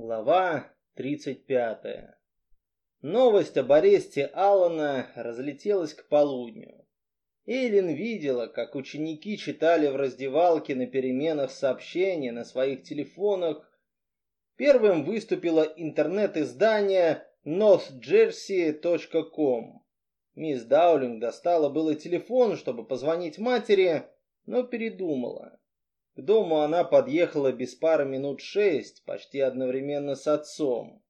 Глава 35. Новость об аресте Алана разлетелась к полудню. Эйлин видела, как ученики читали в раздевалке на переменах сообщения на своих телефонах. Первым выступило интернет-издание northjersey.com. Мисс Даулинг достала было телефон, чтобы позвонить матери, но передумала. К дому она подъехала без пары минут шесть, почти одновременно с отцом.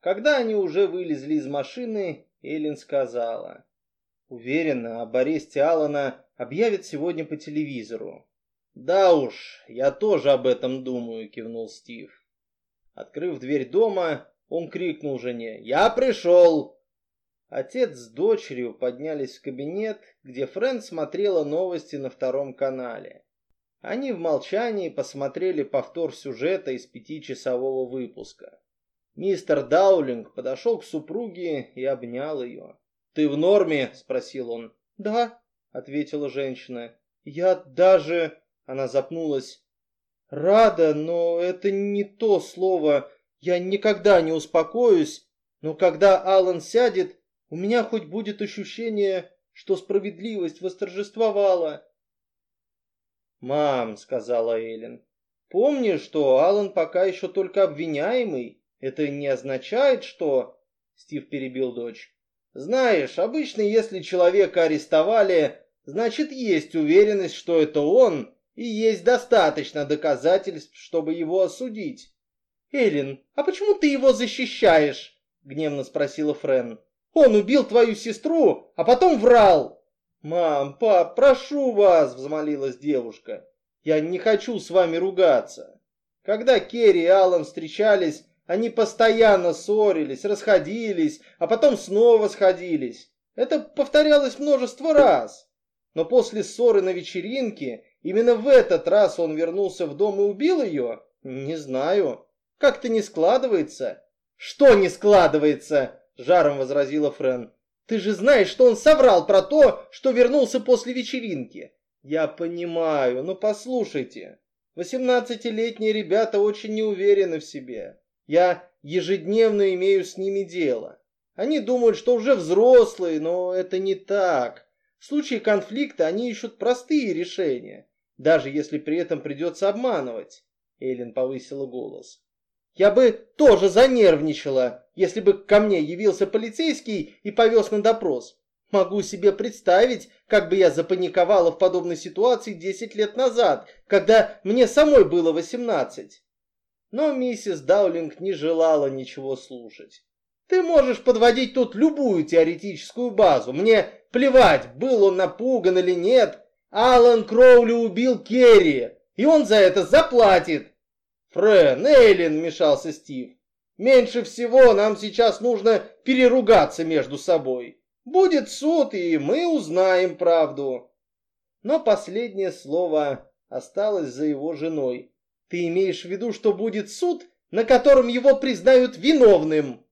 Когда они уже вылезли из машины, Эллен сказала. Уверена, об аресте Алана объявят сегодня по телевизору. Да уж, я тоже об этом думаю, кивнул Стив. Открыв дверь дома, он крикнул жене. Я пришел! Отец с дочерью поднялись в кабинет, где Фрэн смотрела новости на втором канале. Они в молчании посмотрели повтор сюжета из пятичасового выпуска. Мистер Даулинг подошел к супруге и обнял ее. «Ты в норме?» – спросил он. «Да», – ответила женщина. «Я даже...» – она запнулась. «Рада, но это не то слово. Я никогда не успокоюсь. Но когда Алан сядет, у меня хоть будет ощущение, что справедливость восторжествовала». «Мам», — сказала Эллен, — «помни, что Алан пока еще только обвиняемый. Это не означает, что...» Стив перебил дочь. «Знаешь, обычно, если человека арестовали, значит, есть уверенность, что это он, и есть достаточно доказательств, чтобы его осудить». «Эллен, а почему ты его защищаешь?» — гневно спросила Френ. «Он убил твою сестру, а потом врал». «Мам, пап, прошу вас!» – взмолилась девушка. «Я не хочу с вами ругаться. Когда Керри и Аллан встречались, они постоянно ссорились, расходились, а потом снова сходились. Это повторялось множество раз. Но после ссоры на вечеринке, именно в этот раз он вернулся в дом и убил ее? Не знаю. Как-то не складывается». «Что не складывается?» – жаром возразила Френ. Ты же знаешь, что он соврал про то, что вернулся после вечеринки. Я понимаю, но послушайте. Восемнадцатилетние ребята очень не уверены в себе. Я ежедневно имею с ними дело. Они думают, что уже взрослые, но это не так. В случае конфликта они ищут простые решения, даже если при этом придется обманывать. Эллен повысила голос. Я бы тоже занервничала, если бы ко мне явился полицейский и повез на допрос. Могу себе представить, как бы я запаниковала в подобной ситуации 10 лет назад, когда мне самой было 18. Но миссис Даулинг не желала ничего слушать. Ты можешь подводить тут любую теоретическую базу. Мне плевать, был он напуган или нет. Алан Кроули убил Керри, и он за это заплатит. Френ, Эйлин, вмешался Стив. Меньше всего нам сейчас нужно переругаться между собой. Будет суд, и мы узнаем правду. Но последнее слово осталось за его женой. Ты имеешь в виду, что будет суд, на котором его признают виновным?